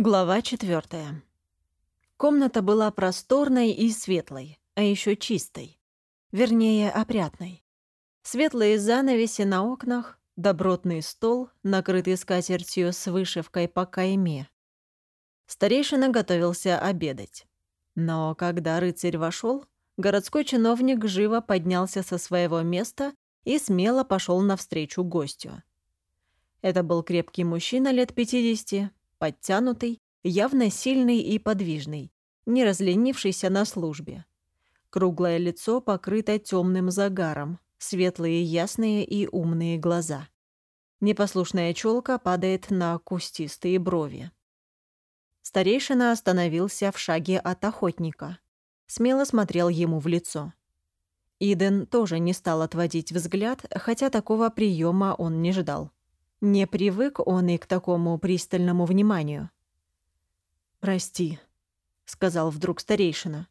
Глава четвертая. Комната была просторной и светлой, а еще чистой. Вернее, опрятной. Светлые занавеси на окнах, добротный стол, накрытый скатертью с вышивкой по кайме. Старейшина готовился обедать. Но когда рыцарь вошел, городской чиновник живо поднялся со своего места и смело пошел навстречу гостю. Это был крепкий мужчина лет пятидесяти, подтянутый, явно сильный и подвижный, не разленившийся на службе. Круглое лицо покрыто темным загаром, светлые ясные и умные глаза. Непослушная челка падает на кустистые брови. Старейшина остановился в шаге от охотника. Смело смотрел ему в лицо. Иден тоже не стал отводить взгляд, хотя такого приема он не ждал. Не привык он и к такому пристальному вниманию. «Прости», — сказал вдруг старейшина.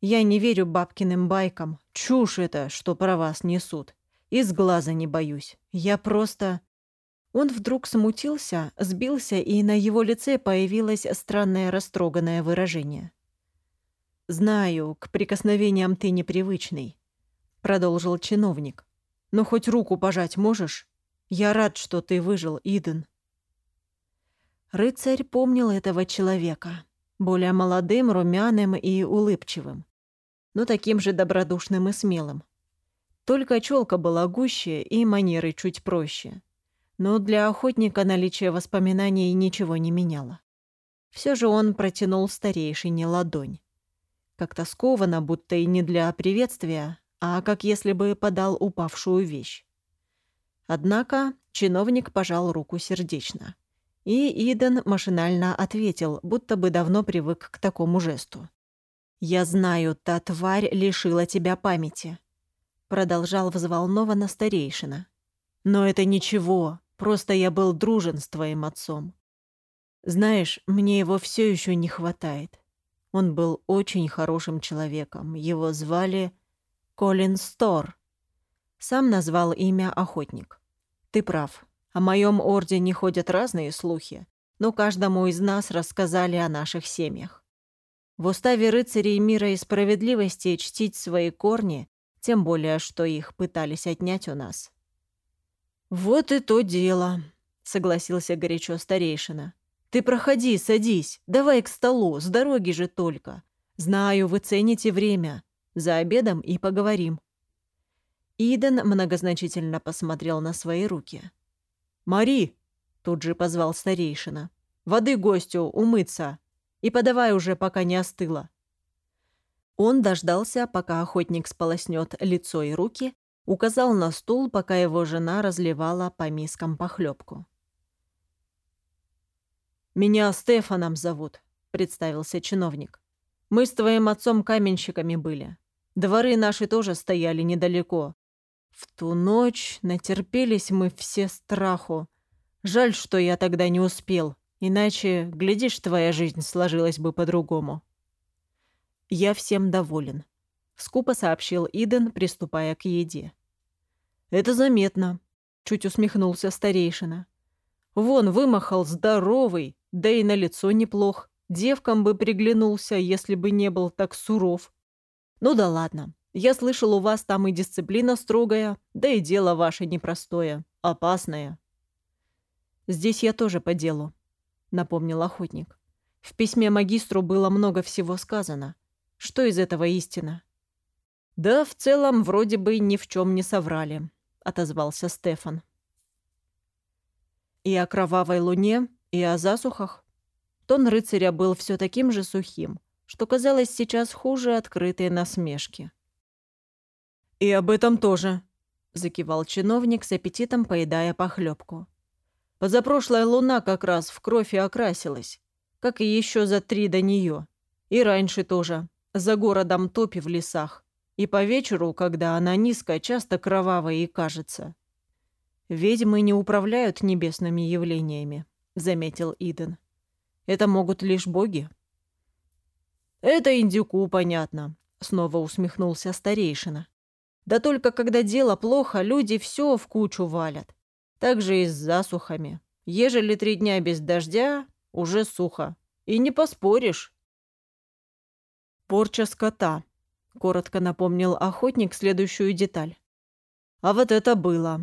«Я не верю бабкиным байкам. Чушь это, что про вас несут. Из глаза не боюсь. Я просто...» Он вдруг смутился, сбился, и на его лице появилось странное растроганное выражение. «Знаю, к прикосновениям ты непривычный», — продолжил чиновник. «Но хоть руку пожать можешь?» Я рад, что ты выжил, Иден». Рыцарь помнил этого человека, более молодым, румяным и улыбчивым, но таким же добродушным и смелым. Только челка была гуще и манеры чуть проще. Но для охотника наличие воспоминаний ничего не меняло. Все же он протянул старейшине ладонь. Как-то скованно, будто и не для приветствия, а как если бы подал упавшую вещь. Однако чиновник пожал руку сердечно. И Иден машинально ответил, будто бы давно привык к такому жесту. «Я знаю, та тварь лишила тебя памяти», — продолжал взволнованно старейшина. «Но это ничего, просто я был дружен с твоим отцом. Знаешь, мне его все еще не хватает. Он был очень хорошим человеком, его звали Колин Стор. Сам назвал имя охотник. Ты прав. О моем ордене ходят разные слухи, но каждому из нас рассказали о наших семьях. В уставе рыцарей мира и справедливости чтить свои корни, тем более, что их пытались отнять у нас. «Вот и то дело», — согласился горячо старейшина. «Ты проходи, садись, давай к столу, с дороги же только. Знаю, вы цените время. За обедом и поговорим». Иден многозначительно посмотрел на свои руки. «Мари!» — тут же позвал старейшина. «Воды гостю, умыться! И подавай уже, пока не остыло!» Он дождался, пока охотник сполоснет лицо и руки, указал на стул, пока его жена разливала по мискам похлебку. «Меня Стефаном зовут», — представился чиновник. «Мы с твоим отцом каменщиками были. Дворы наши тоже стояли недалеко, в ту ночь натерпелись мы все страху. Жаль, что я тогда не успел, иначе, глядишь, твоя жизнь сложилась бы по-другому. Я всем доволен, скупо сообщил Иден, приступая к еде. Это заметно, чуть усмехнулся старейшина. Вон вымахал здоровый, да и на лицо неплох. Девкам бы приглянулся, если бы не был так суров. Ну да ладно, я слышал, у вас там и дисциплина строгая, да и дело ваше непростое, опасное». «Здесь я тоже по делу», — напомнил охотник. «В письме магистру было много всего сказано. Что из этого истина?» «Да, в целом, вроде бы ни в чем не соврали», — отозвался Стефан. «И о кровавой луне, и о засухах?» Тон рыцаря был все таким же сухим, что казалось сейчас хуже открытой насмешки. «И об этом тоже», — закивал чиновник с аппетитом, поедая похлебку. «Позапрошлая луна как раз в кровь и окрасилась, как и еще за три до нее. И раньше тоже, за городом топи в лесах. И по вечеру, когда она низкая, часто кровавая и кажется». «Ведьмы не управляют небесными явлениями», — заметил Иден. «Это могут лишь боги». «Это индюку понятно», — снова усмехнулся старейшина. Да только когда дело плохо, люди все в кучу валят. Так же и с засухами. Ежели три дня без дождя, уже сухо. И не поспоришь. Порча скота. Коротко напомнил охотник следующую деталь. А вот это было.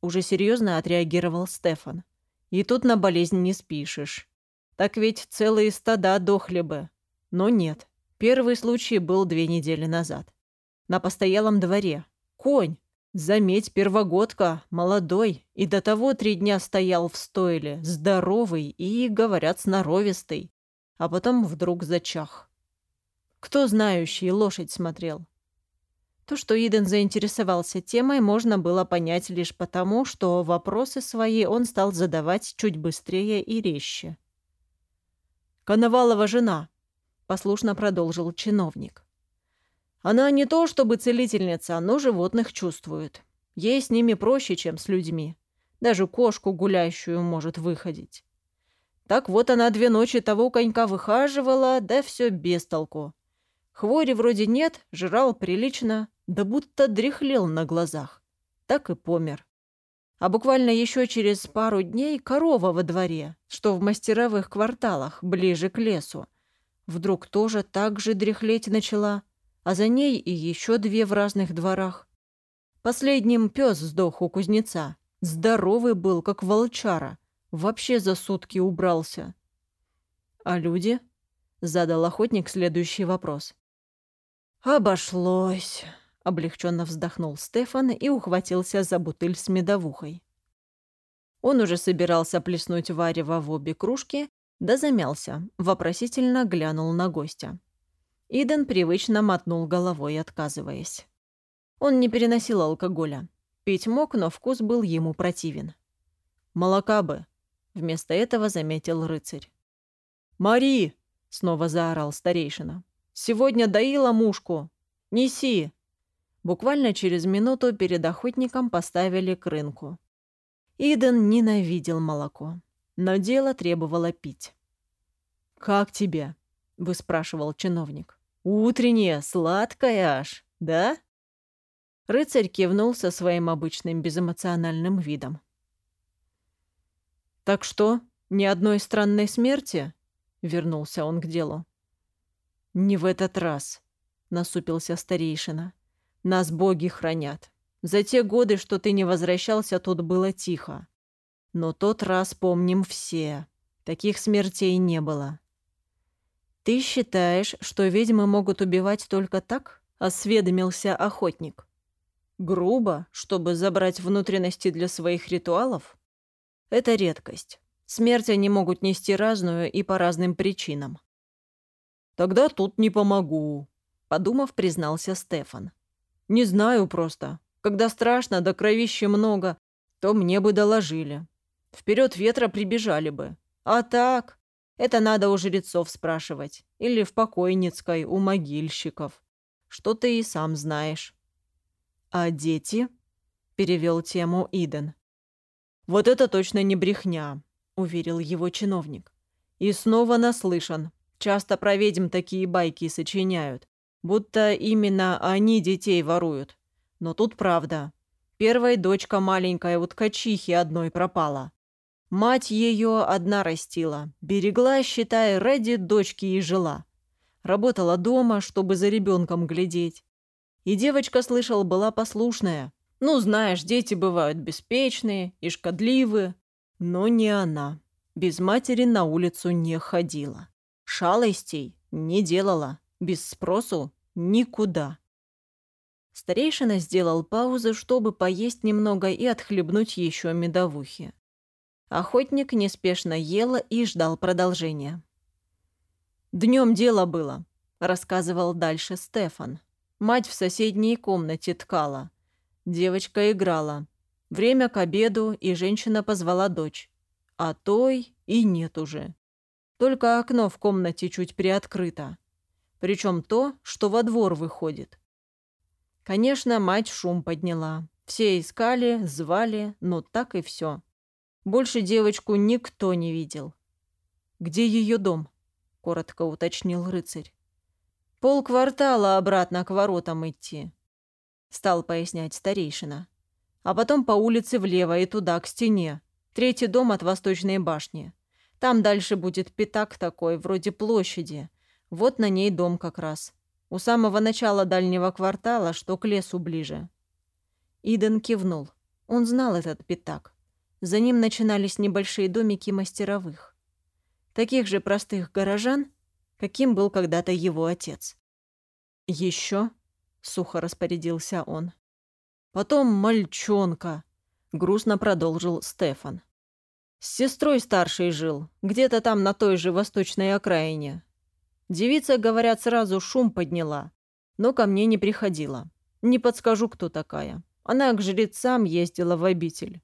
Уже серьезно отреагировал Стефан. И тут на болезнь не спишешь. Так ведь целые стада дохли бы. Но нет. Первый случай был две недели назад. На постоялом дворе. Конь. Заметь, первогодка, молодой, и до того три дня стоял в стойле, здоровый и, говорят, сноровистый, а потом вдруг зачах. Кто знающий лошадь смотрел? То, что Иден заинтересовался темой, можно было понять лишь потому, что вопросы свои он стал задавать чуть быстрее и резче. «Коновалова жена», — послушно продолжил чиновник. Она не то чтобы целительница, но животных чувствует. Ей с ними проще, чем с людьми. Даже кошку гуляющую может выходить. Так вот она две ночи того конька выхаживала, да все без толку. Хвори вроде нет, жрал прилично, да будто дряхлел на глазах. Так и помер. А буквально еще через пару дней корова во дворе, что в мастеровых кварталах, ближе к лесу, вдруг тоже так же дряхлеть начала – а за ней и еще две в разных дворах. Последним пес сдох у кузнеца. Здоровый был, как волчара. Вообще за сутки убрался. «А люди?» — задал охотник следующий вопрос. «Обошлось», — облегченно вздохнул Стефан и ухватился за бутыль с медовухой. Он уже собирался плеснуть варево в обе кружки, да замялся, вопросительно глянул на гостя. Иден привычно мотнул головой, отказываясь. Он не переносил алкоголя. Пить мог, но вкус был ему противен. «Молока бы!» — вместо этого заметил рыцарь. «Мари!» — снова заорал старейшина. «Сегодня доила мушку! Неси!» Буквально через минуту перед охотником поставили к рынку. Иден ненавидел молоко, но дело требовало пить. «Как тебе?» — выспрашивал чиновник. Утренняя, сладкая аж, да?» Рыцарь кивнул со своим обычным безэмоциональным видом. «Так что, ни одной странной смерти?» — вернулся он к делу. «Не в этот раз», — насупился старейшина. «Нас боги хранят. За те годы, что ты не возвращался, тут было тихо. Но тот раз помним все. Таких смертей не было. «Ты считаешь, что ведьмы могут убивать только так?» — осведомился охотник. «Грубо, чтобы забрать внутренности для своих ритуалов?» «Это редкость. Смерть они могут нести разную и по разным причинам». «Тогда тут не помогу», — подумав, признался Стефан. «Не знаю просто. Когда страшно, да кровища много, то мне бы доложили. Вперед ветра прибежали бы. А так, это надо у жрецов спрашивать. Или в покойницкой, у могильщиков. Что ты и сам знаешь. «А дети?» — перевел тему Иден. «Вот это точно не брехня», — уверил его чиновник. «И снова наслышан. Часто про ведьм такие байки сочиняют. Будто именно они детей воруют. Но тут правда. Первая дочка маленькая у ткачихи одной пропала. Мать ее одна растила, берегла, считая, ради дочки и жила. Работала дома, чтобы за ребенком глядеть. И девочка, слышал, была послушная. Ну, знаешь, дети бывают беспечные и шкодливые. Но не она. Без матери на улицу не ходила. Шалостей не делала. Без спросу никуда. Старейшина сделал паузу, чтобы поесть немного и отхлебнуть еще медовухи. Охотник неспешно ел и ждал продолжения. «Днем дело было», — рассказывал дальше Стефан. Мать в соседней комнате ткала. Девочка играла. Время к обеду, и женщина позвала дочь. А той и нет уже. Только окно в комнате чуть приоткрыто. Причем то, что во двор выходит. Конечно, мать шум подняла. Все искали, звали, но так и все. Больше девочку никто не видел. «Где ее дом?» — коротко уточнил рыцарь. «Полквартала обратно к воротам идти», — стал пояснять старейшина. «А потом по улице влево и туда, к стене. Третий дом от восточной башни. Там дальше будет пятак такой, вроде площади. Вот на ней дом как раз. У самого начала дальнего квартала, что к лесу ближе». Иден кивнул. Он знал этот пятак. За ним начинались небольшие домики мастеровых. Таких же простых горожан, каким был когда-то его отец. Еще, сухо распорядился он. «Потом мальчонка», — грустно продолжил Стефан. «С сестрой старшей жил, где-то там на той же восточной окраине. Девица, говорят, сразу шум подняла, но ко мне не приходила. Не подскажу, кто такая. Она к жрецам ездила в обитель».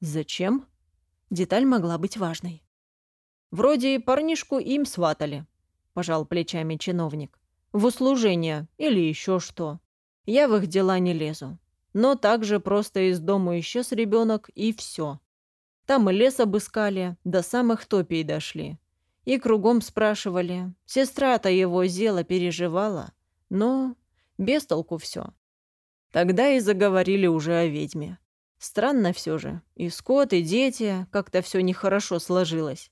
«Зачем?» Деталь могла быть важной. «Вроде парнишку им сватали», — пожал плечами чиновник. «В услужение или еще что. Я в их дела не лезу. Но также просто из дома исчез ребенок, и все. Там и лес обыскали, до самых топий дошли. И кругом спрашивали. Сестра-то его зело переживала, но без толку все. Тогда и заговорили уже о ведьме. Странно все же. И скот, и дети, как-то все нехорошо сложилось.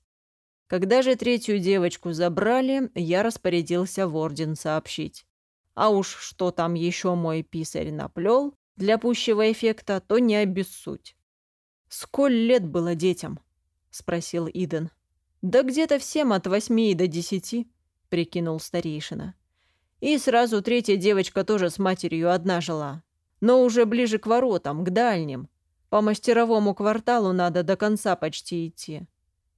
Когда же третью девочку забрали, я распорядился в орден сообщить. А уж что там еще мой писарь наплел, для пущего эффекта, то не обессудь. «Сколь лет было детям?» — спросил Иден. «Да где-то всем от восьми до десяти», — прикинул старейшина. И сразу третья девочка тоже с матерью одна жила. Но уже ближе к воротам, к дальним. По мастеровому кварталу надо до конца почти идти.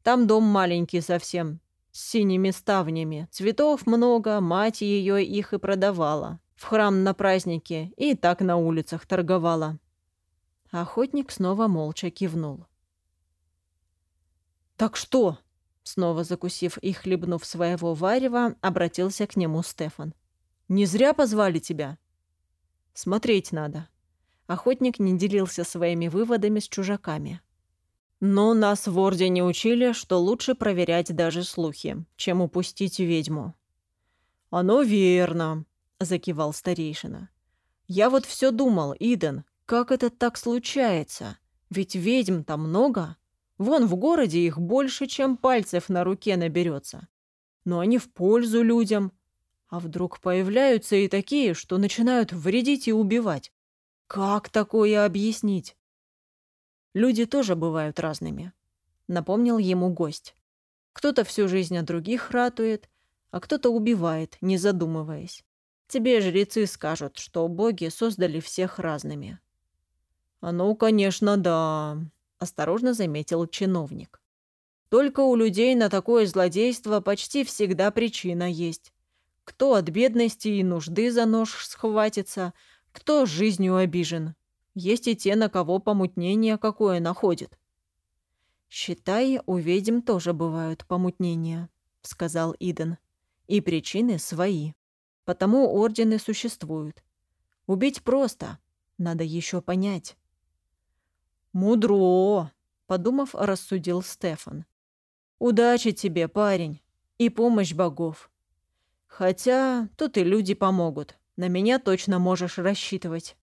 Там дом маленький совсем, с синими ставнями. Цветов много, мать ее их и продавала в храм на празднике и так на улицах торговала. Охотник снова молча кивнул. «Так что?» Снова закусив и хлебнув своего варева, обратился к нему Стефан. «Не зря позвали тебя?» «Смотреть надо». Охотник не делился своими выводами с чужаками. «Но нас в Ордене учили, что лучше проверять даже слухи, чем упустить ведьму». «Оно верно», — закивал старейшина. «Я вот все думал, Иден, как это так случается? Ведь ведьм-то много. Вон в городе их больше, чем пальцев на руке наберется. Но они в пользу людям. А вдруг появляются и такие, что начинают вредить и убивать. Как такое объяснить?» «Люди тоже бывают разными», — напомнил ему гость. «Кто-то всю жизнь о других ратует, а кто-то убивает, не задумываясь. Тебе жрецы скажут, что боги создали всех разными». «А ну, конечно, да», — осторожно заметил чиновник. «Только у людей на такое злодейство почти всегда причина есть. Кто от бедности и нужды за нож схватится, кто жизнью обижен. Есть и те, на кого помутнение какое находит». «Считай, у ведьм тоже бывают помутнения», — сказал Иден. «И причины свои». Потому ордены существуют. Убить просто, надо еще понять. «Мудро!» — подумав, рассудил Стефан. «Удачи тебе, парень, и помощь богов. Хотя тут и люди помогут, на меня точно можешь рассчитывать».